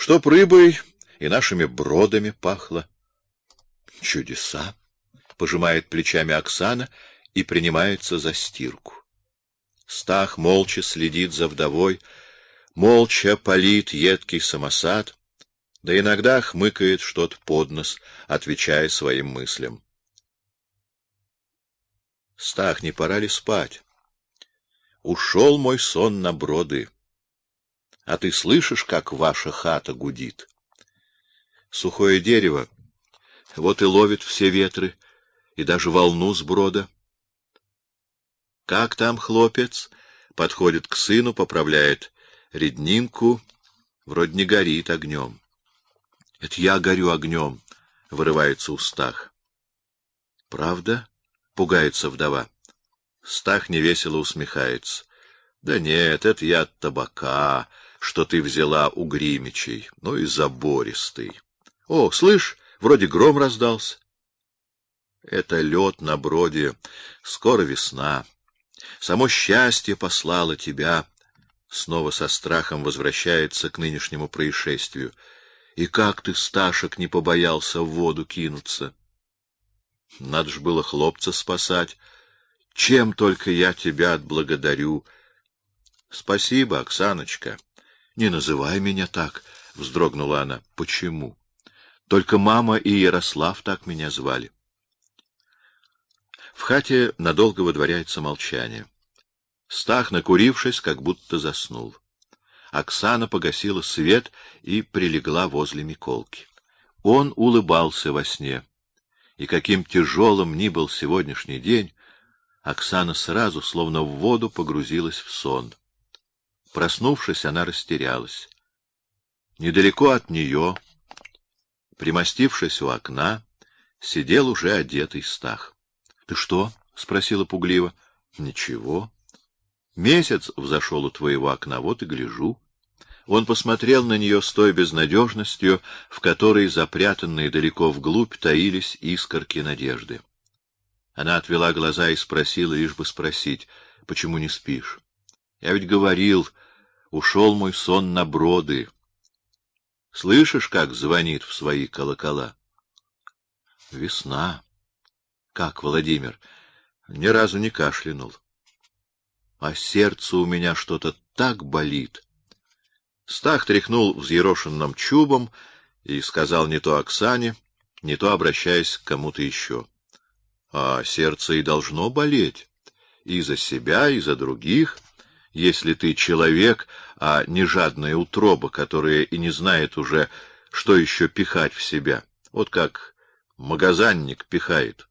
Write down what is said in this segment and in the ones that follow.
Чтоб рыбой и нашими бродами пахло. Чудеса! Пожимает плечами Оксана и принимается за стирку. Стах молча следит за вдовой, молча палит едкий самосад, да иногда хмыкает что-то под нос, отвечая своим мыслям. Стах, не пора ли спать? Ушел мой сон на броды. А ты слышишь, как ваша хата гудит? Сухое дерево, вот и ловит все ветры, и даже волну с брода. Как там хлопец? Подходит к сыну, поправляет реднинку, вроде не горит огнем. Это я горю огнем, вырывается у Стах. Правда? Пугается вдова. Стах невесело усмехается. Да нет, это я от табака, что ты взяла у Гримичей, ну и забористый. О, слышь, вроде гром раздался. Это лед на броде, скоро весна. Само счастье послало тебя. Снова со страхом возвращается к нынешнему происшествию. И как ты, Сташек, не побоялся в воду кинуться? Надо ж было хлопца спасать. Чем только я тебя отблагодарю. Спасибо, Оксаночка. Не называй меня так, вздрогнула она. Почему? Только мама и Ярослав так меня звали. В хате надолго водворяется молчание. Стах, накурившись, как будто заснул. Оксана погасила свет и прилегла возле Миколки. Он улыбался во сне. И каким тяжелым ни был сегодняшний день, Оксана сразу, словно в воду, погрузилась в сон. Проснувшись, она растерялась. Недалеко от нее, примостившись у окна, сидел уже одетый Стах. — Ты что? — спросила пугливо. — Ничего. Месяц взошел у твоего окна, вот и гляжу. Он посмотрел на нее с той безнадежностью, в которой, запрятанные далеко вглубь, таились искорки надежды. Она отвела глаза и спросила, лишь бы спросить, почему не спишь. Я ведь говорил, ушел мой сон на броды. Слышишь, как звонит в свои колокола? Весна. Как, Владимир? Ни разу не кашлянул а сердце у меня что-то так болит. Стах тряхнул взъерошенным чубом и сказал не то Оксане, не то обращаясь к кому-то еще. А сердце и должно болеть и за себя, и за других, если ты человек, а не жадная утроба, которая и не знает уже, что еще пихать в себя. Вот как магазинник пихает.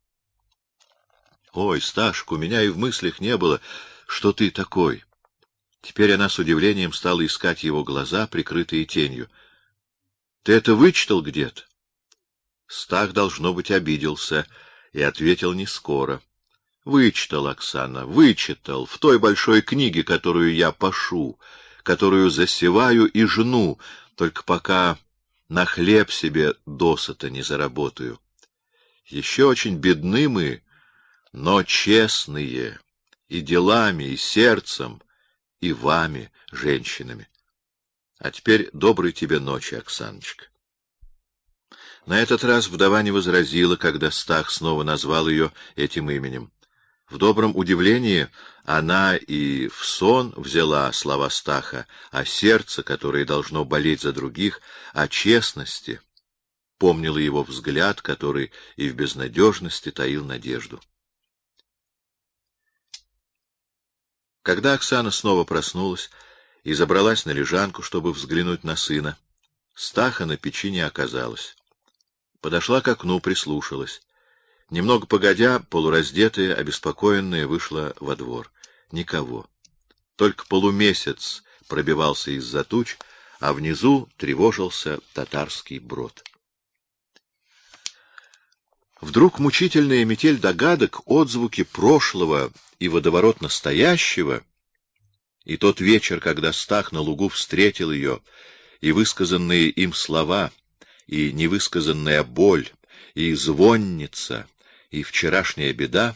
Ой, Сташка, у меня и в мыслях не было, что ты такой? Теперь она с удивлением стала искать его глаза, прикрытые тенью. Ты это вычитал где-то? Стах должно быть обиделся и ответил не скоро. Вычитал, Оксана, вычитал в той большой книге, которую я пошу, которую засеваю и жну, только пока на хлеб себе досыта не заработаю. Еще очень бедны мы, но честные и делами, и сердцем, и вами, женщинами. А теперь доброй тебе ночи, Оксаночка. На этот раз вдова не возразила, когда Стах снова назвал ее этим именем. В добром удивлении она и в сон взяла слова Стаха о сердце, которое должно болеть за других, о честности, помнила его взгляд, который и в безнадежности таил надежду. Когда Оксана снова проснулась и забралась на лежанку, чтобы взглянуть на сына, Стаха на печи не оказалось. Подошла к окну, прислушалась. Немного погодя, полураздетая, обеспокоенная, вышла во двор. Никого. Только полумесяц пробивался из-за туч, а внизу тревожился татарский брод. Вдруг мучительная метель догадок, отзвуки прошлого и водоворот настоящего, и тот вечер, когда Стах на лугу встретил ее, и высказанные им слова, и невысказанная боль, и звонница, и вчерашняя беда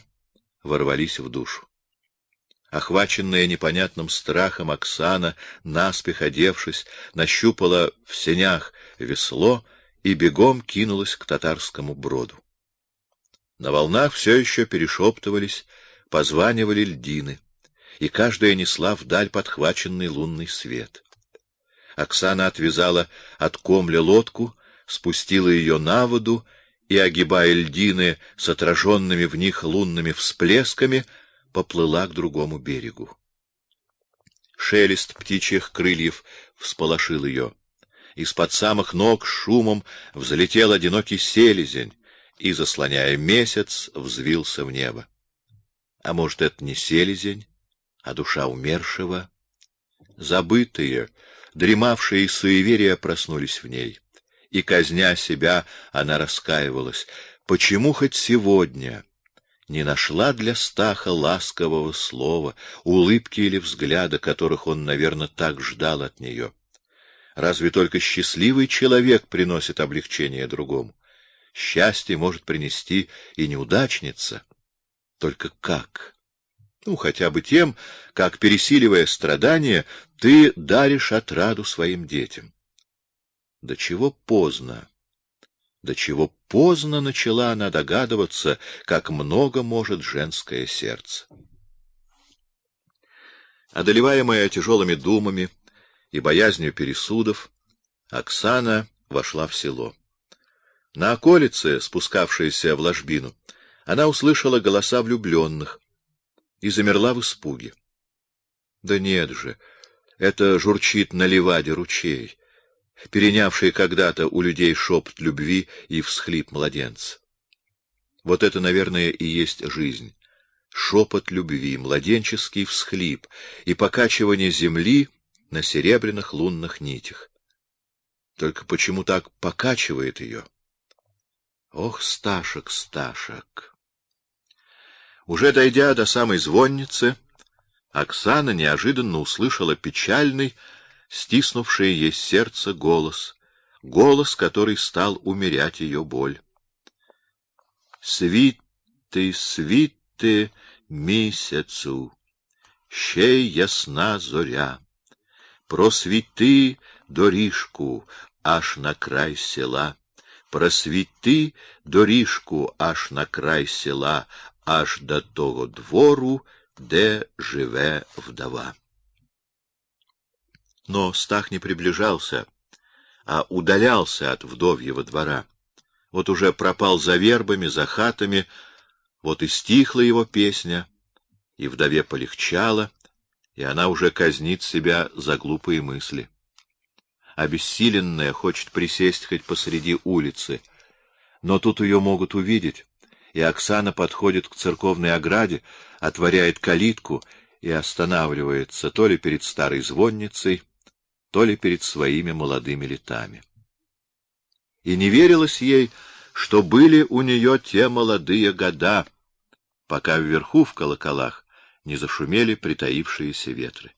ворвались в душу. Охваченная непонятным страхом, Оксана, наспех одевшись, нащупала в сенях весло и бегом кинулась к татарскому броду. На волнах все еще перешептывались, позванивали льдины, и каждая несла вдаль подхваченный лунный свет. Оксана отвязала от комля лодку, спустила ее на воду и, огибая льдины с отраженными в них лунными всплесками, поплыла к другому берегу. Шелест птичьих крыльев всполошил ее. Из-под самых ног шумом взлетел одинокий селезень и, заслоняя месяц, взвился в небо. А может, это не селезень, а душа умершего? Забытые, дремавшие суеверия проснулись в ней. И, казня себя, она раскаивалась. Почему хоть сегодня не нашла для Стаха ласкового слова, улыбки или взгляда, которых он, наверное, так ждал от нее. Разве только счастливый человек приносит облегчение другому? Счастье может принести и неудачница. Только как? Ну, хотя бы тем, как, пересиливая страдания, ты даришь отраду своим детям. До чего поздно до чего поздно начала она догадываться, как много может женское сердце. Одолеваемая тяжелыми думами и боязнью пересудов, Оксана вошла в село. На околице, спускавшейся в ложбину, она услышала голоса влюбленных и замерла в испуге. Да нет же, это журчит на ливаде ручей перенявший когда-то у людей шепот любви и всхлип младенца. Вот это, наверное, и есть жизнь. Шепот любви, младенческий всхлип и покачивание земли на серебряных лунных нитях. Только почему так покачивает ее? Ох, Сташек, Сташек! Уже дойдя до самой звонницы, Оксана неожиданно услышала печальный, стиснувший ей сердце голос, голос, который стал умерять ее боль. Світи, світи місяцю, ще ясна зоря, просвіти доріжку аж на край села, просвіти доріжку аж на край села, аж до того двору, де живе вдова. Но Стах не приближался, а удалялся от вдовьего двора. Вот уже пропал за вербами, за хатами, вот и стихла его песня, и вдове полегчало, и она уже казнит себя за глупые мысли. Обессиленная хочет присесть хоть посреди улицы, но тут ее могут увидеть, и Оксана подходит к церковной ограде, отворяет калитку и останавливается то ли перед старой звонницей, то ли перед своими молодыми летами. И не верилось ей, что были у нее те молодые года, пока вверху в колоколах не зашумели притаившиеся ветры.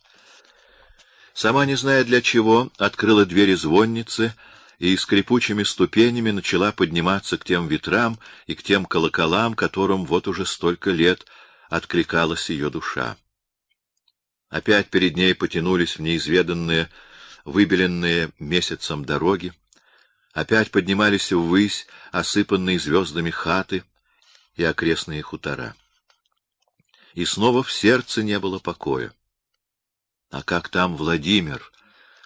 Сама, не зная для чего, открыла двери звонницы и скрипучими ступенями начала подниматься к тем ветрам и к тем колоколам, которым вот уже столько лет откликалась ее душа. Опять перед ней потянулись в неизведанные выбеленные месяцем дороги, опять поднимались ввысь осыпанные звездами хаты и окрестные хутора. И снова в сердце не было покоя. А как там Владимир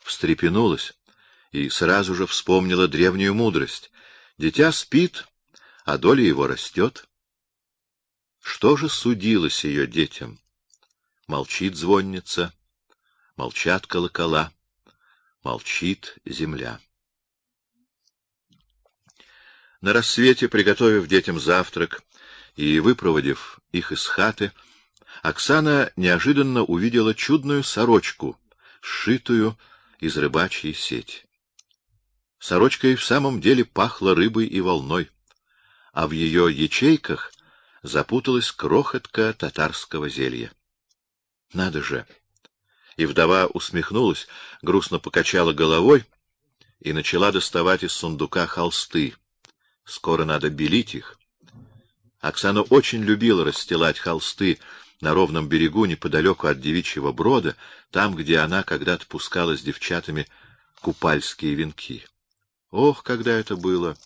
встрепенулась и сразу же вспомнила древнюю мудрость: дитя спит, а доля его растет. Что же судилось ее детям? Молчит звонница, молчат колокола. Молчит земля. На рассвете, приготовив детям завтрак и выпроводив их из хаты, Оксана неожиданно увидела чудную сорочку, сшитую из рыбачьей сети. Сорочка и в самом деле пахла рыбой и волной, а в ее ячейках запуталась крохотка татарского зелья. Надо же! И вдова усмехнулась, грустно покачала головой и начала доставать из сундука холсты. Скоро надо белить их. Оксана очень любила расстилать холсты на ровном берегу неподалеку от девичьего брода, там, где она когда-то пускала с девчатами купальские венки. Ох, когда это было!